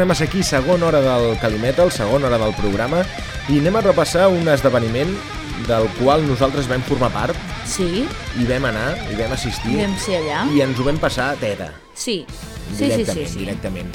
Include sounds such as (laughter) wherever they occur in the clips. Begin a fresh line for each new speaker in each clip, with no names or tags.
Tornem a ser aquí, segona hora del Calimetal, segona hora del programa, i anem a repassar un esdeveniment del qual nosaltres vam formar part,
Sí,
i vam anar, i vam assistir,
vam ser allà.
i ens ho vam passar a teta,
Sí, sí, sí, sí, sí.
directament.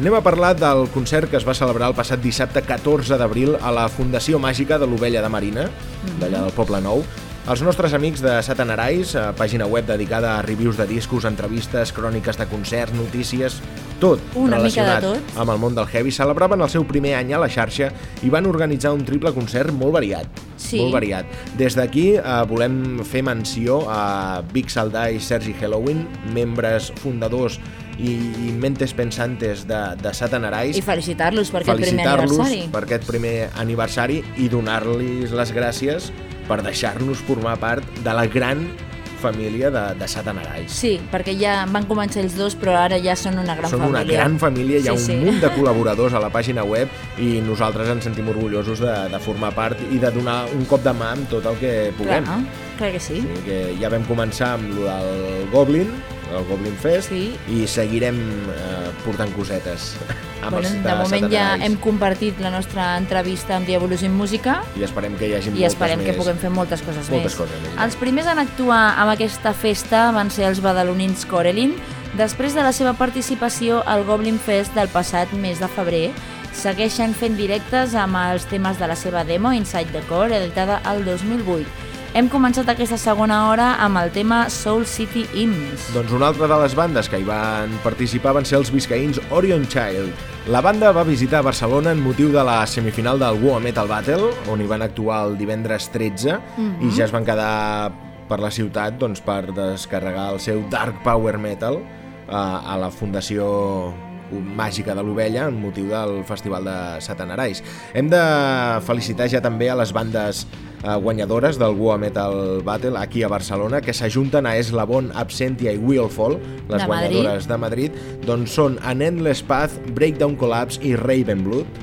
Anem a parlar del concert que es va celebrar el passat dissabte 14 d'abril a la Fundació Màgica de l'Ovella de Marina,
Mhm.
d'allà del Poble Nou. Els nostres amics de Satanarais, eh, pàgina web dedicada a reviews de discos, entrevistes, cròniques de concerts, notícies, tot
Una mica de
relacionat
tot.
amb el món del heavy, celebraven el seu primer any a la xarxa i van organitzar un triple concert molt variat.
Sí.
Molt variat. Des d'aquí eh, volem fer menció a Vic Saldà i Sergi Halloween, membres fundadors i, i mentes pensantes de, de Satanarais.
I felicitar-los per aquest primer aniversari.
per aquest primer aniversari i donar-los les gràcies per deixar-nos formar part de la gran família de, de Satanarais.
Sí, perquè ja van començar els dos, però ara ja són una gran
Són
família.
una gran família, hi ha
Sí,
un
sí.
munt de col·laboradors a la pàgina web i nosaltres ens sentim orgullosos de, de formar part i de donar un cop de mà amb tot el que puguem.
Clar, clar que sí.
Sí, que ja vam començar amb lo del Goblin, el Goblin Fest,
Sí.
i seguirem eh, portant cosetes (laughs) amb
Bueno,
els
de moment ja hem compartit la nostra entrevista amb Diabolus in Música
I esperem que hi hagi
i esperem
més.
que puguem fer moltes coses
Moltes
més.
coses més,
Els primers en actuar amb aquesta festa van ser els badalonins Corelin, després de la seva participació al Goblin Fest del passat mes de febrer. Segueixen fent directes amb els temes de la seva demo Inside the Core, editada el 2008. Hem començat aquesta segona hora amb el tema Soul City Hymns.
Doncs una altra de les bandes que hi van participar van ser els biscaïns Orion Child. La banda va visitar Barcelona en motiu de la semifinal del War Metal Battle, on hi van actuar el divendres 13,
Mhm.
i ja es van quedar per la ciutat doncs, per descarregar el seu Dark Power Metal eh, a la Fundació Màgica de l'Ovella en motiu del Festival de Satanarais. Hem de felicitar ja també a les bandes eh, guanyadores del Goa Metal Battle aquí a Barcelona, que s'ajunten a Eslabon, Absentia i Wheelfall, les
De
guanyadores de Madrid, doncs són An Endless Path, Breakdown Collapse i Ravenblood,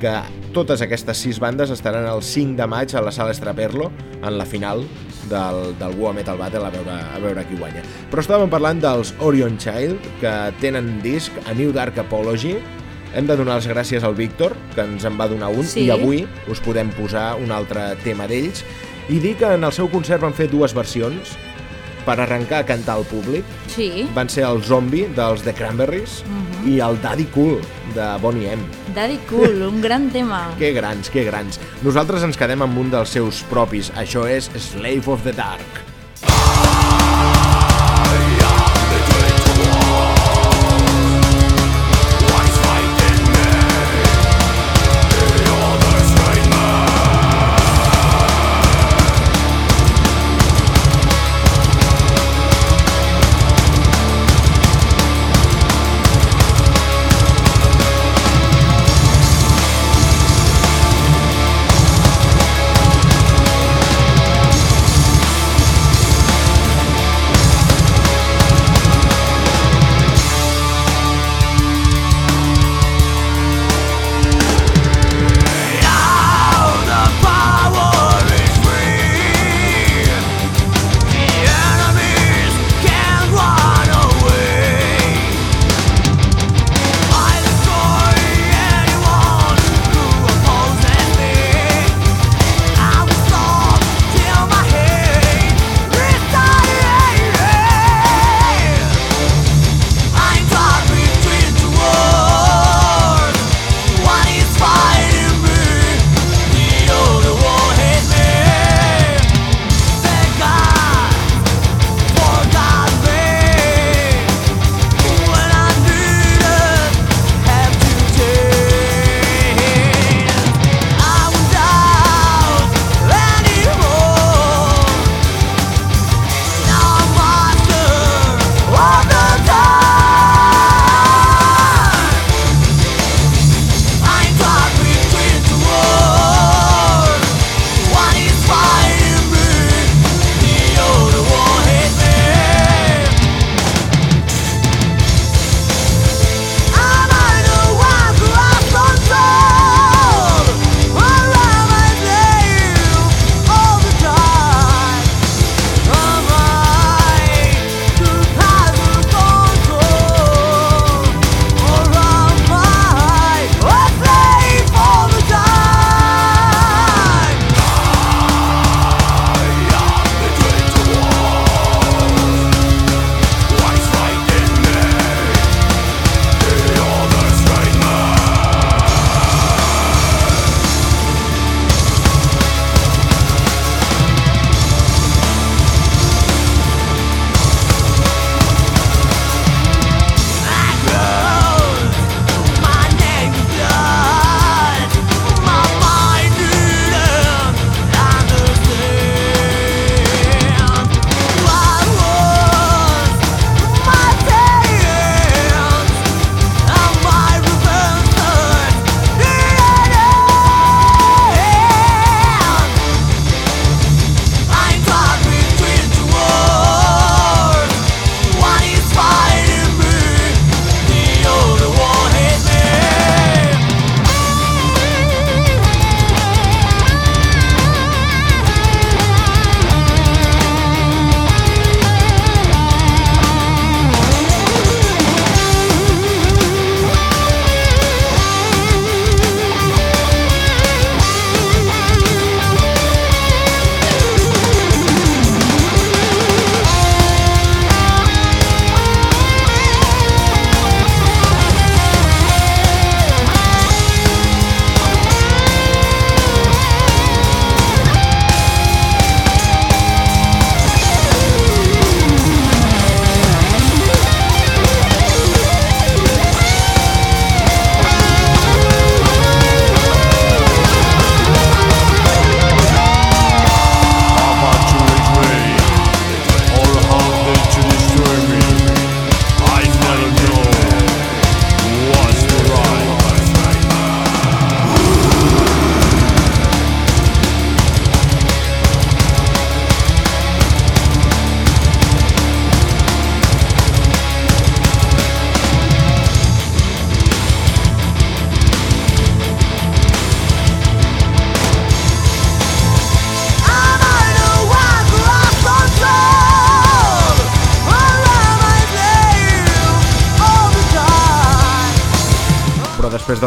que totes aquestes sis bandes estaran el 5 de maig a la sala Estraperlo en la final del, del Goa Metal Battle a veure, a veure qui guanya. Però estàvem parlant dels Orion Child, que tenen disc a New Dark Apology. Hem de donar les gràcies al Víctor, que ens en va donar un,
Sí.
i avui us podem posar un altre tema d'ells. I dir que en el seu concert van fer dues versions per arrencar a cantar al públic.
Sí,
Van ser el Zombie dels The Cranberries
Mhm.
i el Daddy Cool de Bonnie M.
Daddy Cool, (laughs) un gran tema.
Que grans, que grans. Nosaltres ens quedem amb un dels seus propis. Això és Slave of the Dark.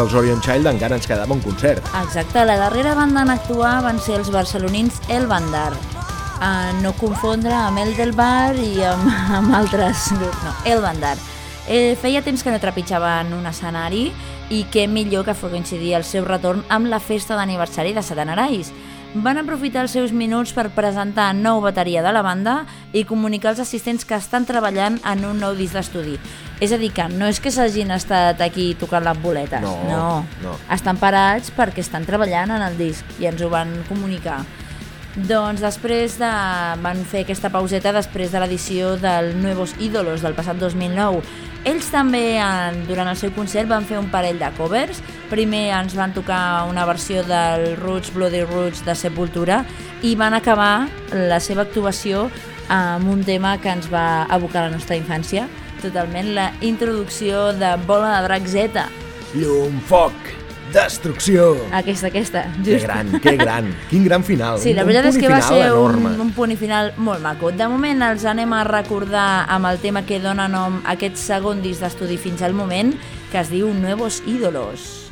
Dels Orion Child encara ens quedava un concert.
Exacte, la darrera banda en actuar van ser els barcelonins El Bandar. Uh, no confondre amb El del Bar i amb, (laughs) amb altres no, El Bandar. Eh, feia temps que no trepitjaven un escenari i què millor que fos coincidir el seu retorn amb la festa d'aniversari de Satanarais. Van aprofitar els seus minuts per presentar nou bateria de la banda i comunicar als assistents que estan treballant en un nou disc d'estudi. És a dir, que no és que s'hagin estat aquí tocant les boletes,
No,
no.
no.
Estan parats perquè estan treballant en el disc i ens ho van comunicar. Doncs després de... van fer aquesta pauseta després de l'edició del Nuevos Ídolos del passat 2009. Ells també, en, durant el seu concert, van fer un parell de covers. Primer ens van tocar una versió del Roots, Bloody Roots de Sepultura i van acabar la seva actuació amb un tema que ens va evocar la nostra infància, totalment la introducció de Bola de Drac Z.
Llum, foc, destrucció.
Aquesta, aquesta,
Que
just.
gran, que gran. Quin gran final.
Sí, la
Un
veritat és que va ser un,
enorme.
un punt i final molt maco. De moment els anem a recordar amb el tema que dona nom a aquest segon disc d'estudi fins al moment, que es diu Nuevos Ídolos.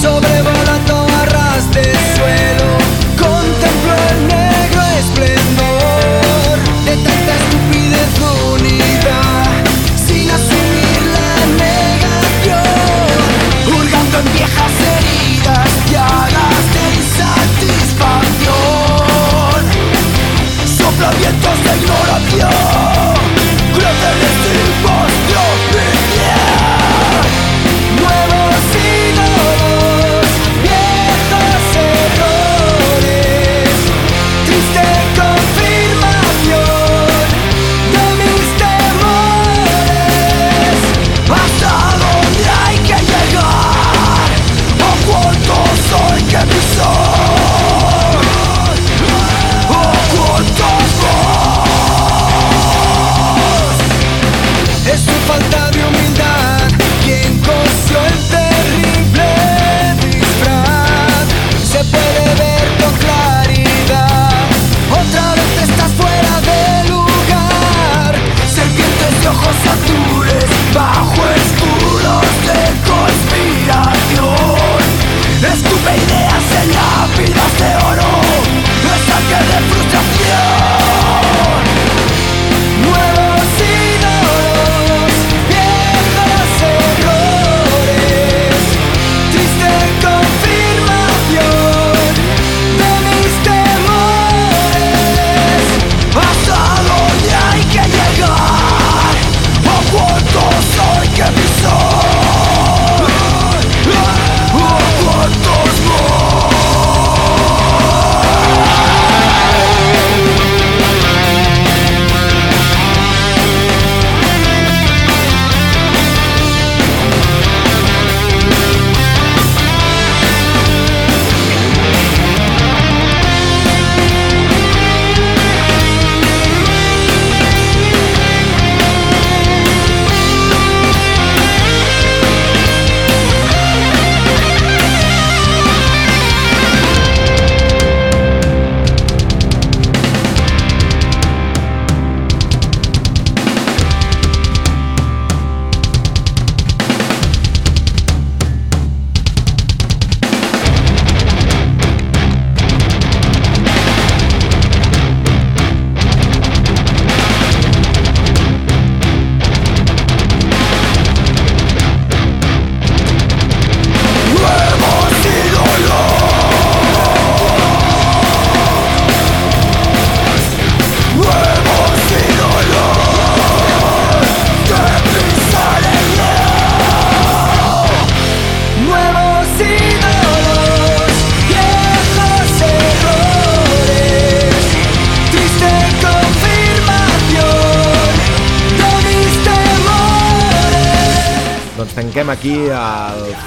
Sobrevolando sopla vientos de ignoración, cráteres sin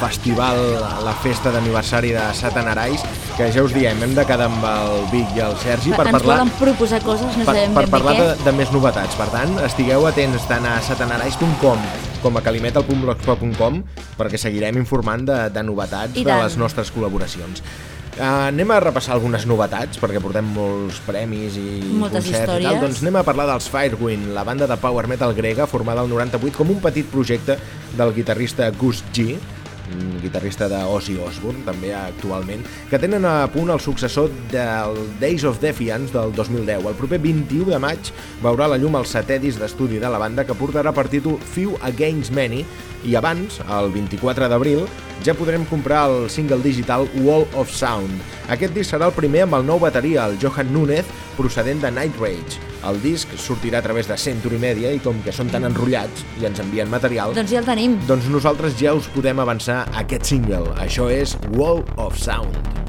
festival, la festa d'aniversari de Satanarais, que ja us diem, hem de quedar amb el Vic i el Sergi per
Ens
parlar,
poden proposar coses, no
per,
sabem
per
ben
parlar de, de més novetats. Per tant, estigueu atents tant a satanarais.com
com a calimetal.blogspot.com perquè seguirem informant de, de novetats de les nostres col·laboracions. Uh, anem a repassar algunes novetats perquè portem molts premis i
Moltes
concerts i tal.
històries.
Doncs anem a parlar dels Firewind, la banda de power metal grega formada al 98 com un petit projecte del guitarrista Gus G, guitarrista de Ozzy Osbourne, també actualment, que tenen a punt el successor del Days of Defiance del 2010. El proper 21 de maig veurà la llum el setè disc d'estudi de la banda que portarà per títol Few Against Many i abans, el 24 d'abril, ja podrem comprar el single digital Wall of Sound. Aquest disc serà el primer amb el nou bateria, el Johan Núñez, procedent de Night Rage. El disc sortirà a través de Century Media i com que són tan enrotllats i ens envien material,
Doncs ja el tenim.
doncs nosaltres ja us podem avançar aquest single. Això és Wall of Sound.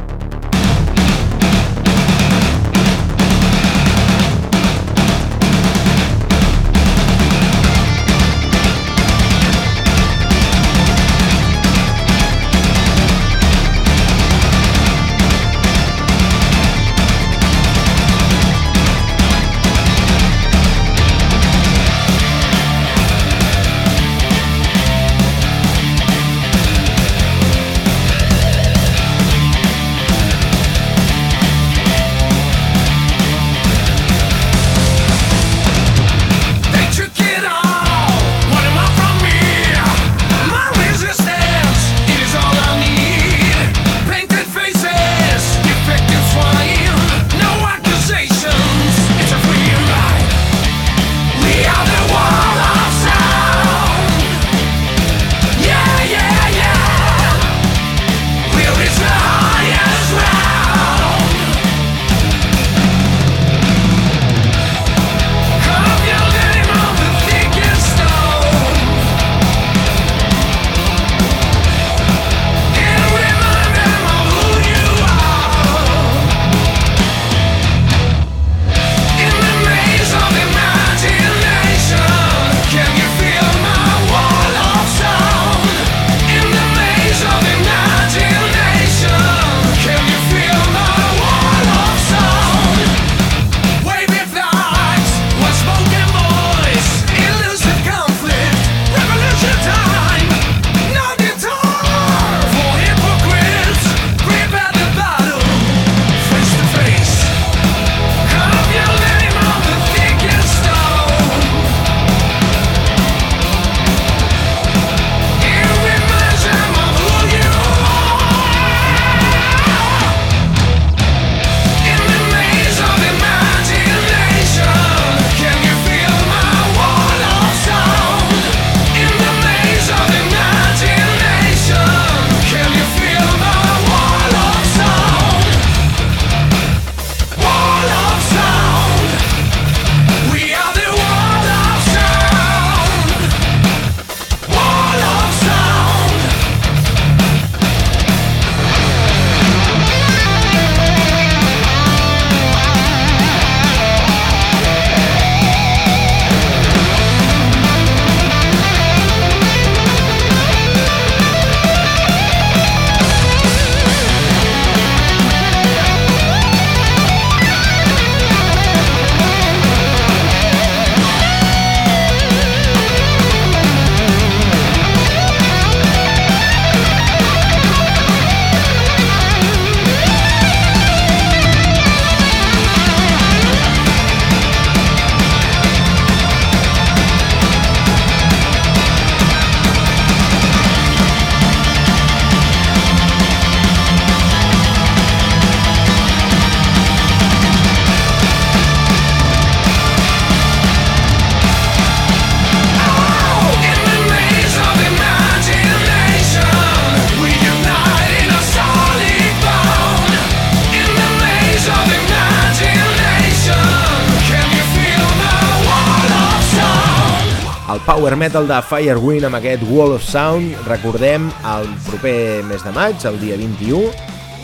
Power metal de Firewind amb aquest Wall of Sound, recordem, el proper mes de maig, el dia 21,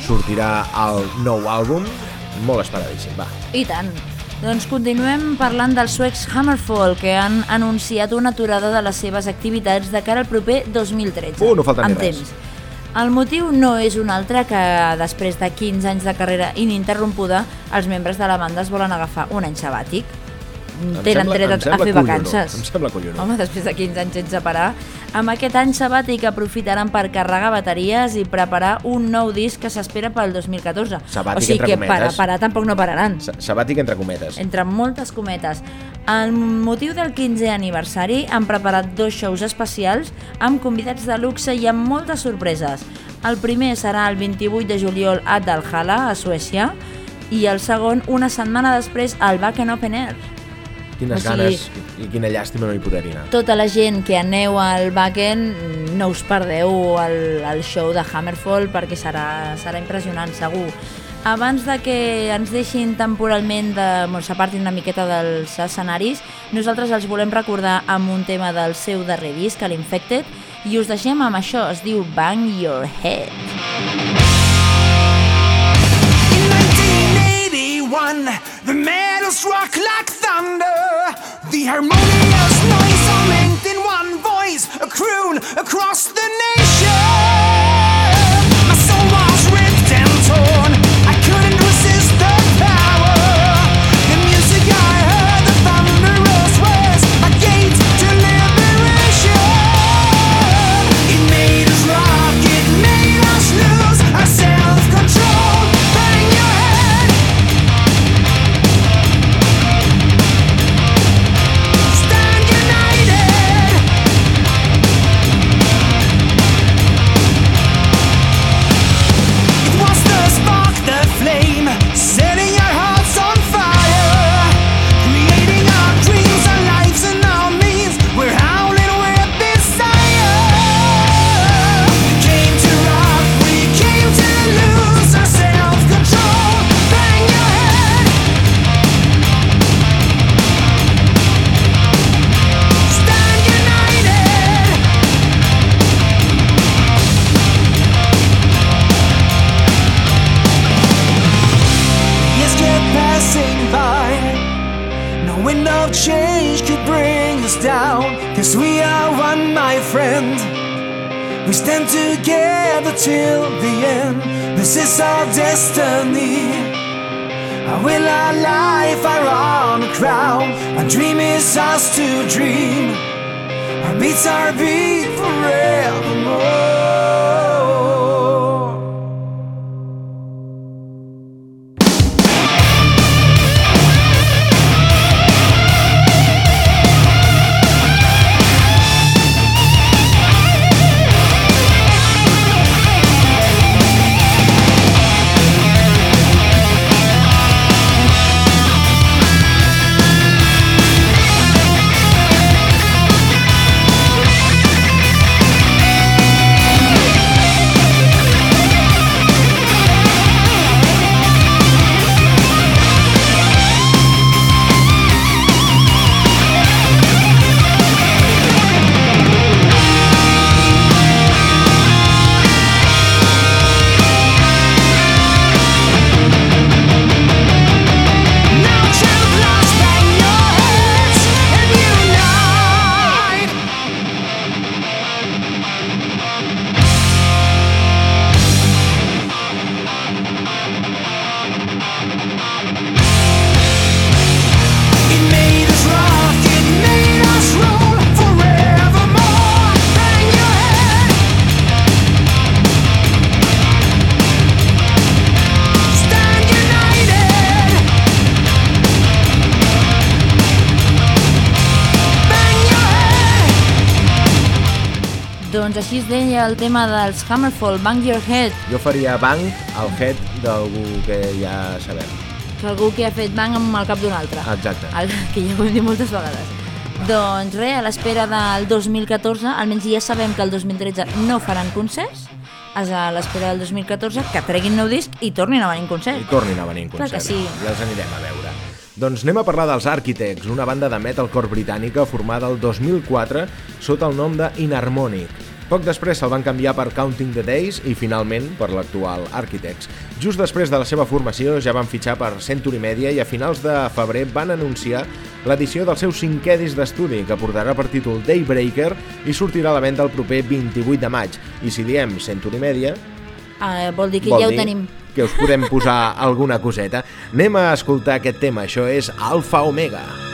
sortirà el nou àlbum, molt esperadíssim, va.
I tant. Doncs continuem parlant dels suecs Hammerfall, que han anunciat una aturada de les seves activitats de cara al proper 2013.
Uh, no falta ni res.
temps. El motiu no és un altre que després de 15 anys de carrera ininterrompuda, els membres de la banda es volen agafar un any sabàtic. Tenen
sembla-
dret a
sembla
fer vacances.
em sembla collonut.
Home, després de 15 anys sense parar. Amb aquest any sabàtic aprofitaran per carregar bateries i preparar un nou disc que s'espera pel 2014.
Sabàtic
o sigui
entre
que
cometes.
parar, parar tampoc no pararan.
Sa- Sabàtic entre cometes.
Entre moltes cometes. El motiu del 15è aniversari han preparat dos shows especials amb convidats de luxe i amb moltes sorpreses. El primer serà el 28 de juliol a Dalhalla, a Suècia, i el segon una setmana després al Wacken Open Air.
Quines
o sigui-
ganes i quina llàstima no hi poder anar.
Tota la gent que aneu al Wacken no us perdeu el, el show de Hammerfall perquè serà, serà impressionant, segur. Abans de que ens deixin temporalment, de, bueno, s'apartin una miqueta dels escenaris, nosaltres els volem recordar amb un tema del seu darrer disc, l'Infected, i us deixem amb això, es diu Bang Your Head.
In 1981, the metal rock like thunder. The harmonious noise all linked in one voice, a croon across the nation. My soul was ripped and torn.
Així es deia el tema dels Hammerfall, Bang Your Head,
Jo faria banc al head d'algú que ja sabem.
que algú que ha fet bang amb el cap d'un altre.
Exacte.
El, (laughs) que ja ho hem dit moltes vegades. Doncs res, a l'espera del 2014, almenys ja sabem que el 2013 no faran concerts, és a l'espera del 2014 que treguin nou disc i tornin a venir en
I
concert.
tornin a venir en
Clar
concert.
que sí.
Les anirem a veure. Doncs anem a parlar dels Architects, una banda de metalcore britànica formada el 2004 sota el nom de Inharmonic. Poc després se'l van canviar per Counting the Days i finalment per l'actual Architects. Just després de la seva formació ja van fitxar per Century Media i a finals de febrer van anunciar l'edició del seu cinquè disc d'estudi que portarà per títol Daybreaker i sortirà a la venda el proper 28 de maig. I si diem Century Media,
Uh, vol dir que
vol
ja ho
dir
tenim.
que us podem posar alguna coseta. Anem a escoltar aquest tema, això és Alfa Omega.
Bang
Doncs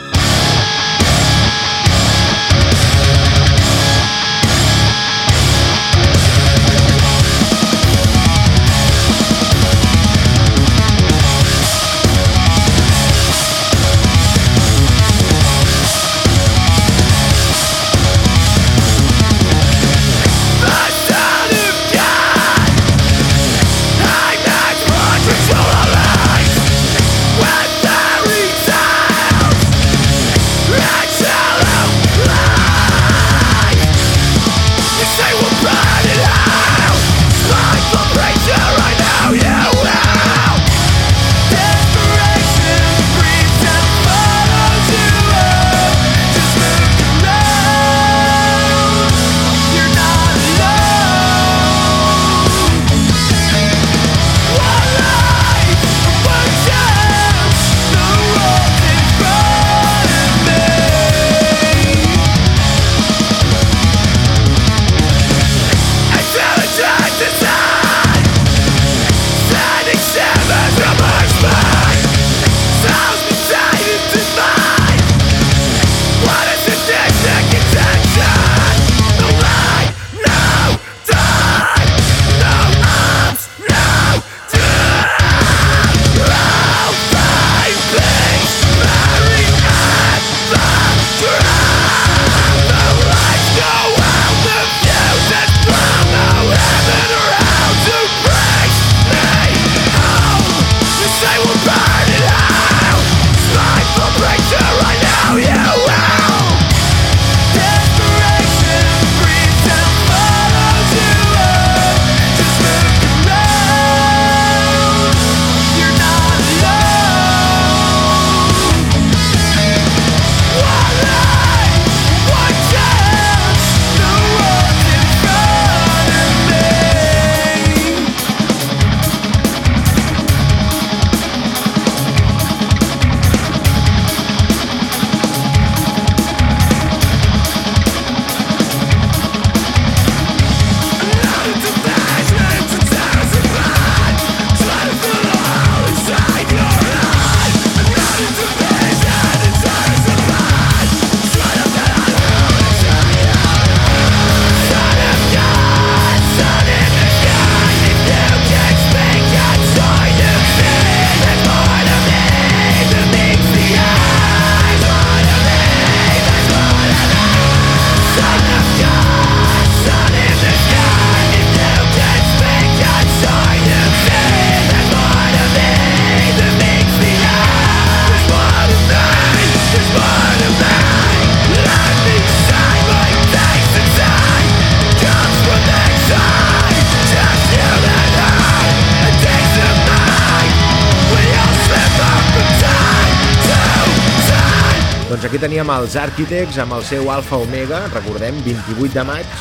teníem els Architects amb el seu Alpha Omega, recordem, 28 de maig,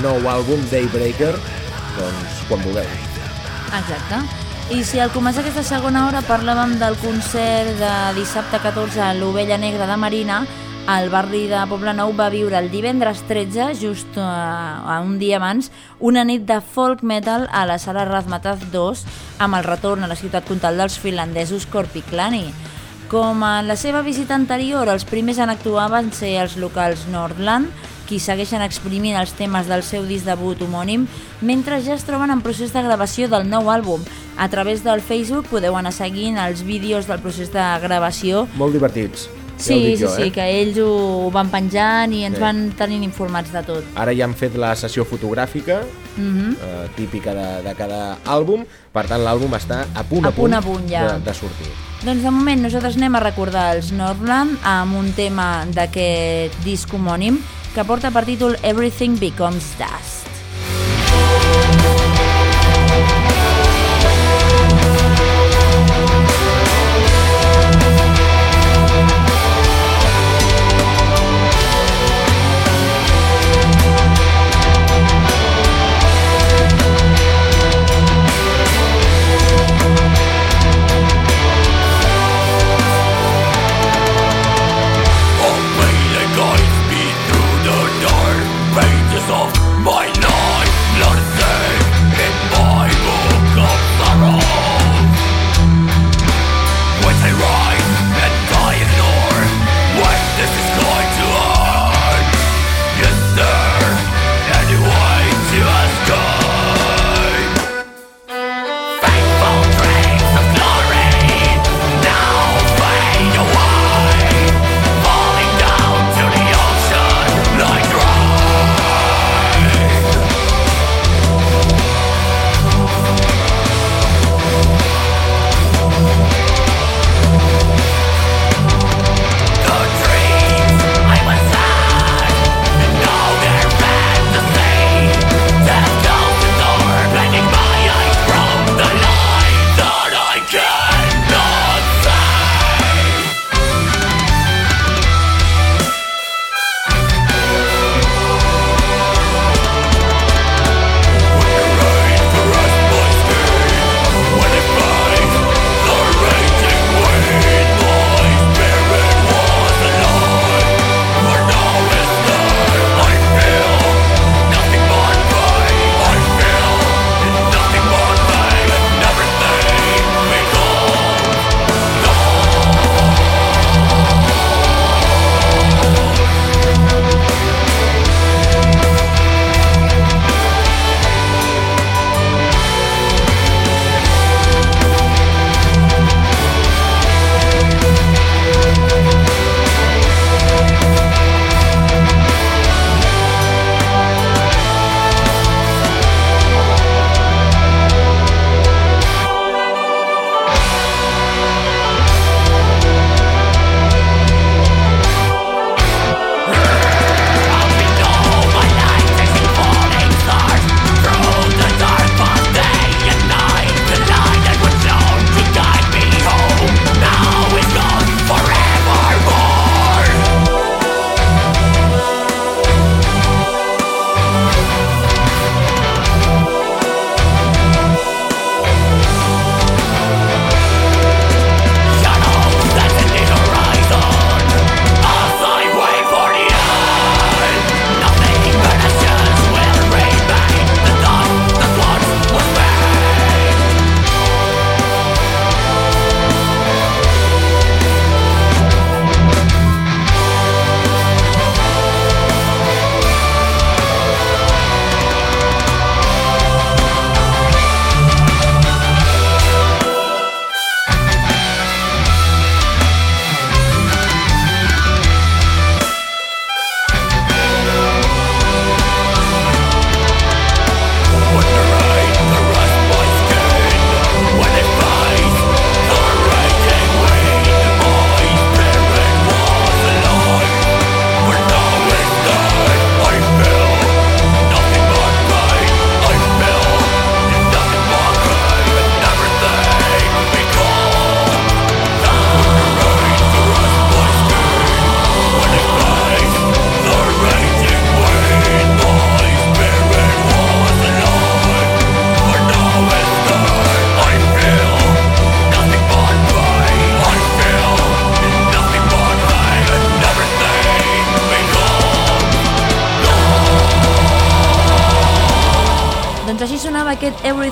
nou àlbum Daybreaker, doncs quan vulgueu.
Exacte. I si al començar aquesta segona hora parlàvem del concert de dissabte 14 a l'Ovella Negra de Marina, el barri de Poblenou va viure el divendres 13, just uh, un dia abans, una nit de folk metal a la sala Razmataz 2 amb el retorn a la ciutat comtal dels finlandesos Korpiklani. Com en la seva visita anterior, els primers en actuar van ser els locals Nordland, qui segueixen exprimint els temes del seu disc debut homònim, mentre ja es troben en procés de gravació del nou àlbum. A través del Facebook podeu anar seguint els vídeos del procés de gravació
Molt divertits. Ja
Sí,
dic
sí,
jo,
sí,
eh?
que ells ho van penjant i ens
Sí.
van tenint informats de tot.
Ara ja han fet la sessió fotogràfica,
Mhm.
eh, típica de, de cada àlbum, per tant l'àlbum està a punt a,
A punt a punt, ja.
de, de sortir.
Doncs de moment nosaltres anem a recordar els Nordland amb un tema d'aquest disc homònim que porta per títol Everything Becomes Dust.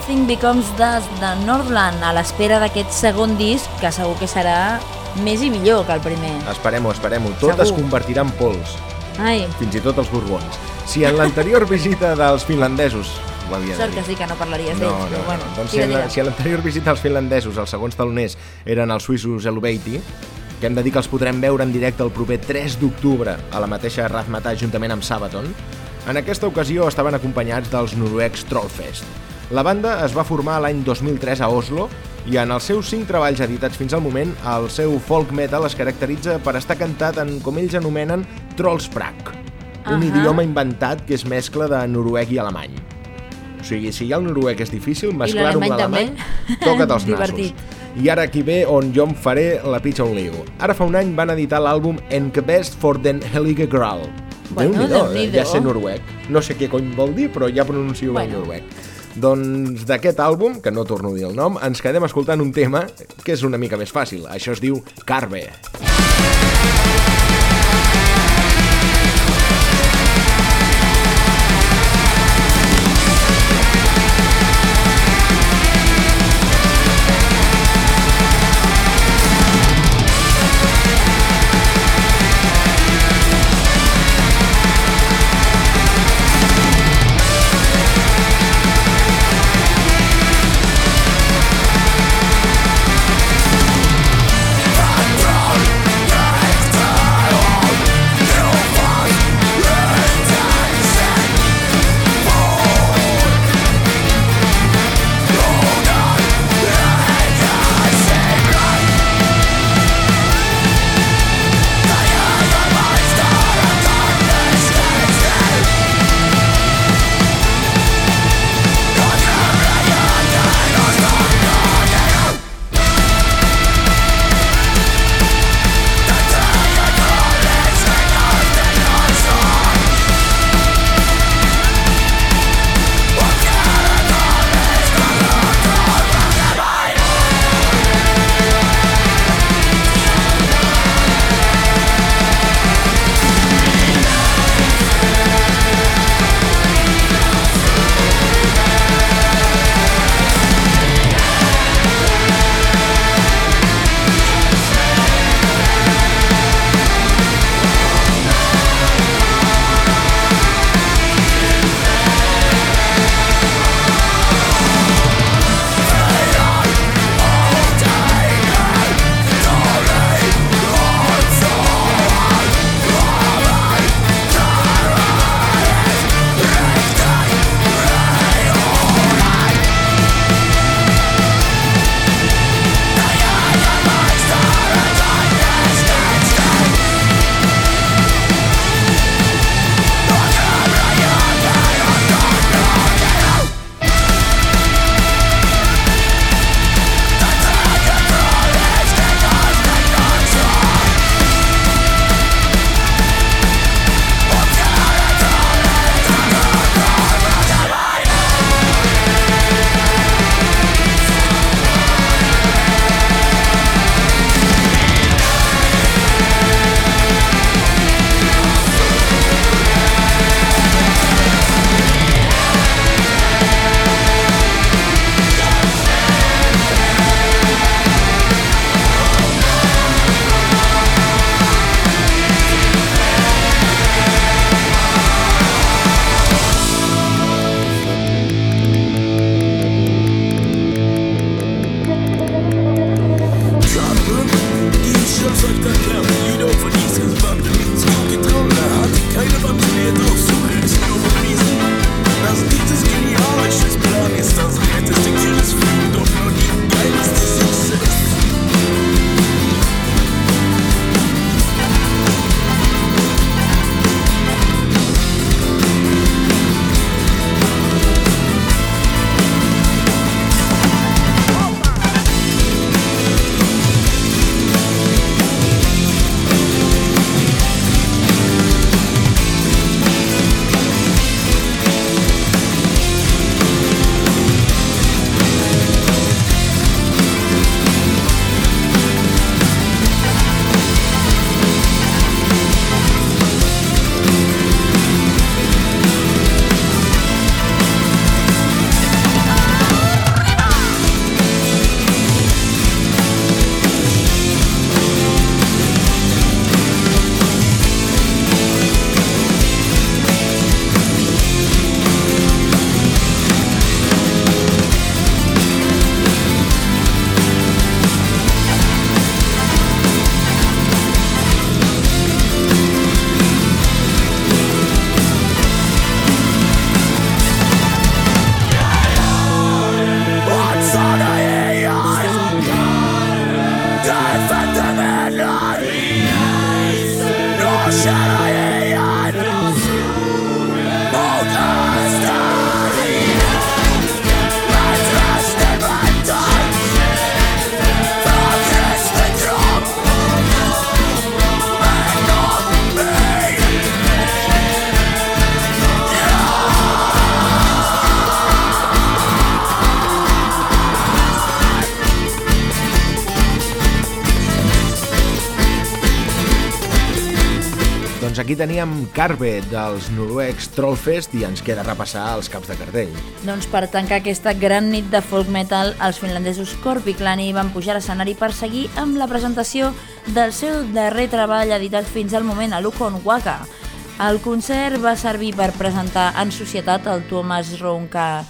Everything Becomes Dust de Northland a l'espera d'aquest segon disc que segur que serà més i millor que el primer.
Esperem-ho, esperem-ho. Tot
Segur.
es convertirà en pols,
Ai,
fins i tot els borbons. Si en l'anterior (laughs) visita dels finlandesos... ho havia de
sort que sí que no parlaries
No,
d'ells,
no,
però bueno,
no. Doncs en
tira.
si a l'anterior visita als finlandesos els segons taloners eren els suïssos Eluveitie, que hem de dir que els podrem veure en directe el proper 3 d'octubre a la mateixa Razmatà juntament amb Sabaton, en aquesta ocasió estaven acompanyats dels noruecs Trollfest. La banda es va formar l'any 2003 a Oslo i en els seus cinc treballs editats fins al moment, el seu folk metal es caracteritza per estar cantat en, com ells anomenen, Trollsprak, un
Ahà.
idioma inventat que és mescla de noruec i alemany. O sigui, si ja el noruec és difícil, mesclar-ho amb
l'alemany
toca't (laughs) els nassos. I ara aquí ve on jo em faré la pitxa un ligo. Ara fa un any van editar l'àlbum Enke Best for den Hellige Graal.
Bueno,
Déu-n'hi-do,
Déu-n'hi-do.
ja sé noruec. No sé què cony vol dir, però ja pronuncio. Bueno. el noruec. Doncs d'aquest àlbum, que no torno a dir el nom, ens quedem escoltant un tema que és una mica més fàcil. Això es diu Carve.
Control
Doncs aquí teníem Carve dels noruecs Trollfest i ens queda repassar els caps de cartell.
Doncs per tancar aquesta gran nit de folk metal, els finlandesos Korpiklani van pujar a l'escenari per seguir amb la presentació del seu darrer treball editat fins al moment a Lukon Waka. El concert va servir per presentar en societat el Thomas Rounka,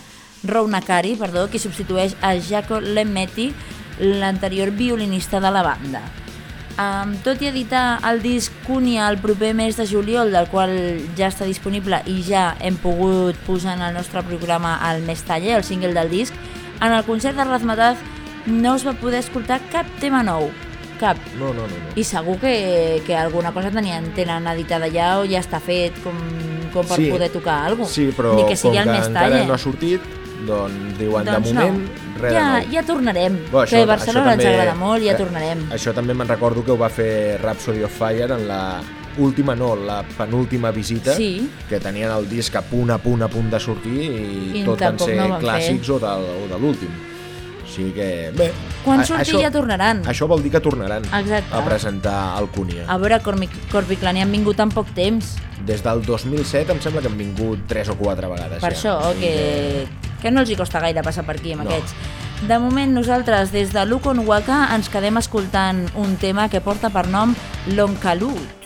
Rounakari, perdó, qui substitueix a Jaco Lemmetti, l'anterior violinista de la banda. Um, tot i editar el disc Cunia el proper mes de juliol, del qual ja està disponible i ja hem pogut posar en el nostre programa el Més Taller, el single del disc, en el concert de Razmataz no es va poder escoltar cap tema nou, cap.
No, no, no. no.
I segur que, que alguna cosa tenien, tenen editada ja o ja està fet com, com per
Sí.
poder tocar alguna cosa.
Sí, però
Ni que
com
sigui
que
el Més
encara
Taller.
no ha sortit, doncs diuen
Doncs
de moment
no.
Res
ja,
de nou.
ja tornarem,
Bo,
que a Barcelona ens agrada molt, ja
eh,
tornarem.
Això també me'n recordo que ho va fer Rhapsody of Fire en la última, no, la penúltima visita,
Sí.
que tenien el disc a punt, a punt, a punt de sortir i,
I
tot van ser
no van
clàssics o de, o de l'últim. O sigui que, bé...
Quan surti ja tornaran.
Això vol dir que tornaran
Exacte.
a presentar el Cunha.
A veure, Corpiclani han vingut en poc temps.
Des del 2007 em sembla que han vingut 3 o 4 vegades
Per
ja.
això,
O sigui
que, que no els hi costa gaire passar per aquí amb
No.
aquests. De moment, nosaltres, des de Lukon Waka, ens quedem escoltant un tema que porta per nom L'Oncalut.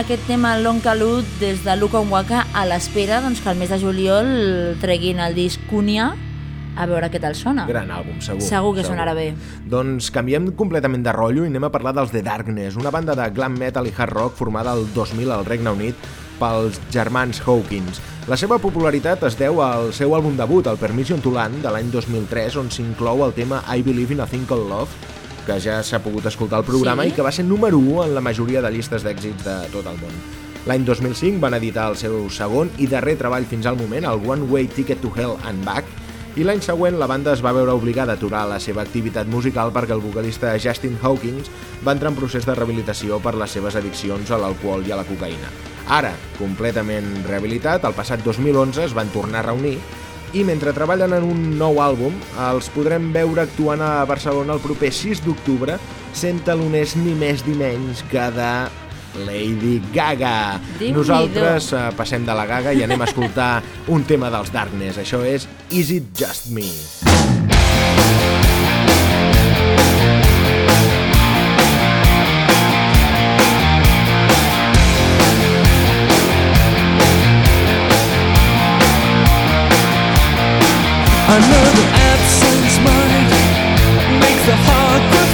Aquest tema Long Calut des de Luca Waka a l'espera doncs, que el mes de juliol treguin el disc Cunha a veure què tal sona.
Gran àlbum, segur.
Segur que sonarà bé.
Doncs canviem completament de rotllo i anem a parlar dels The Darkness, una banda de glam metal i hard rock formada el 2000 al Regne Unit pels germans Hawkins. La seva popularitat es deu al seu àlbum debut, el Permission to Land, de l'any 2003, on s'inclou el tema I Believe in a Thing Called Love, que ja s'ha pogut escoltar al programa
Sí?
i que va ser número 1 en la majoria de llistes d'èxits de tot el món. L'any 2005 van editar el seu segon i darrer treball fins al moment, el One Way Ticket to Hell and Back, i l'any següent la banda es va veure obligada a aturar la seva activitat musical perquè el vocalista Justin Hawkins va entrar en procés de rehabilitació per les seves addiccions a l'alcohol i a la cocaïna. Ara, completament rehabilitat, el passat 2011 es van tornar a reunir i mentre treballen en un nou àlbum els podrem veure actuant a Barcelona el proper 6 d'octubre sent taloners ni més ni menys que de Lady Gaga. Nosaltres eh, passem de la Gaga i anem a escoltar un tema dels Darkness. Això és Is It Just Me?
The absence mind makes the heart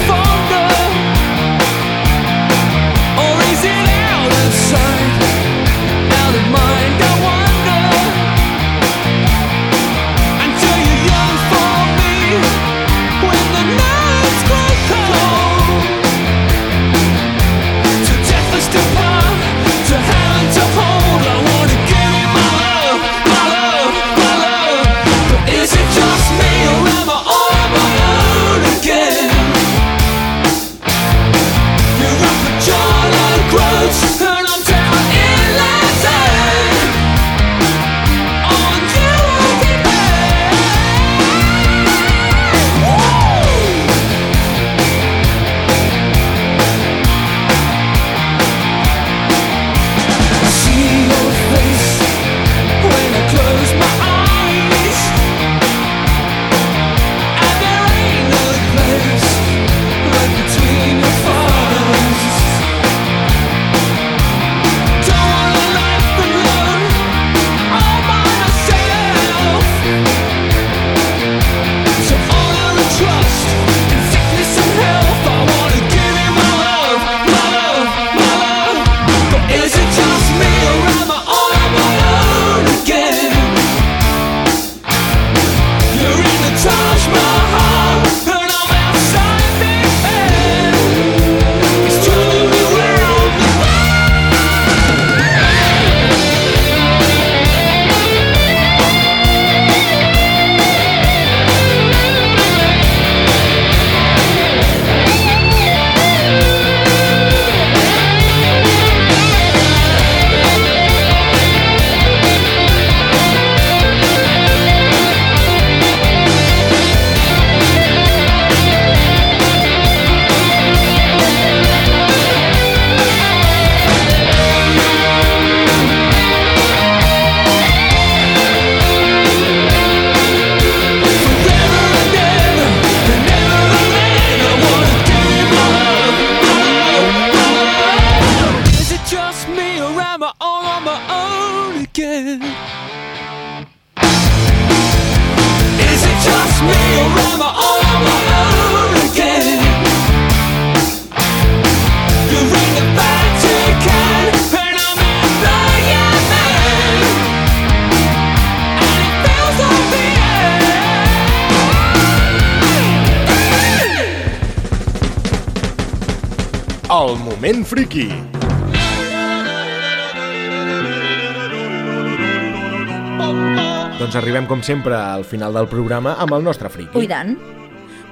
arribem, com sempre, al final del programa amb el nostre friki.
Ui, tant.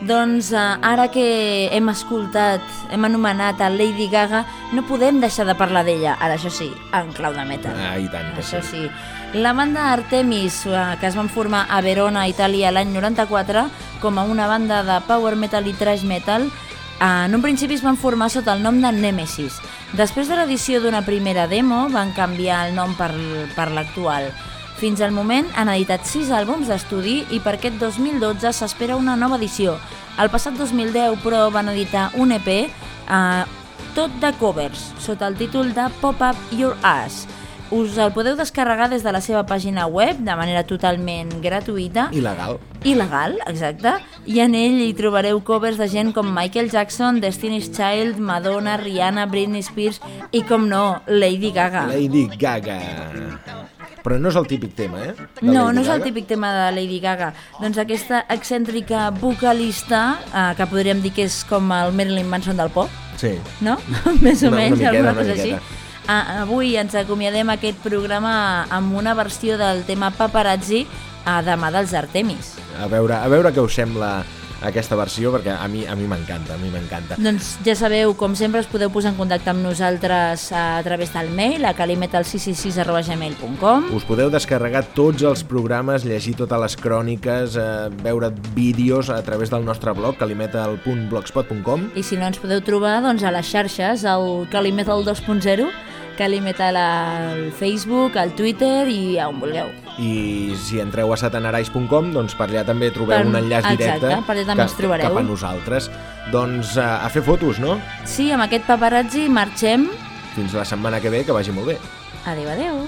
Doncs eh, ara que hem escoltat, hem anomenat a Lady Gaga, no podem deixar de parlar d'ella, ara això sí, en clau de metal.
Ah, i tant que
Això
sí.
sí. La banda Artemis, eh, que es van formar a Verona, Itàlia, l'any 94, com a una banda de power metal i thrash metal, en un principi es van formar sota el nom de Nemesis. Després de l'edició d'una primera demo, van canviar el nom per, per l'actual. Fins al moment han editat 6 àlbums d'estudi i per aquest 2012 s'espera una nova edició. El passat 2010, però, van editar un EP eh, tot de covers, sota el títol de Pop Up Your Ass. Us el podeu descarregar des de la seva pàgina web de manera totalment gratuïta.
Il·legal.
Il·legal, exacte. I en ell hi trobareu covers de gent com Michael Jackson, Destiny's Child, Madonna, Rihanna, Britney Spears i, com no, Lady Gaga.
Lady Gaga. Però no és el típic tema, eh?
No,
Lady
no és el típic tema de Lady Gaga. Doncs aquesta excèntrica vocalista, eh, que podríem dir que és com el Marilyn Manson del pop,
Sí.
no? (laughs) Més o
Una- una
menys,
miqueta,
alguna
una
cosa així. Ah, avui ens acomiadem aquest programa amb una versió del tema Paparazzi a Demà dels Artemis.
A veure, a veure què us sembla aquesta versió, perquè a mi a mi m'encanta, a mi m'encanta.
Doncs ja sabeu, com sempre, us podeu posar en contacte amb nosaltres a través del mail a calimetal666.gmail.com
Us podeu descarregar tots els programes, llegir totes les cròniques, eh, veure vídeos a través del nostre blog, calimetal.blogspot.com
i si no ens podeu trobar doncs, a les xarxes, al Calimetal 2.0, Calimetal al Facebook, al Twitter i a on vulgueu.
i si entreu a satanarais.com doncs per allà també trobeu
Per-
un enllaç
exacte,
directe
per allà també ens trobareu.
cap a nosaltres. Doncs eh, a fer fotos, no?
Sí, amb aquest paparazzi marxem.
Fins la setmana que ve, que vagi molt bé.
Adéu, adéu.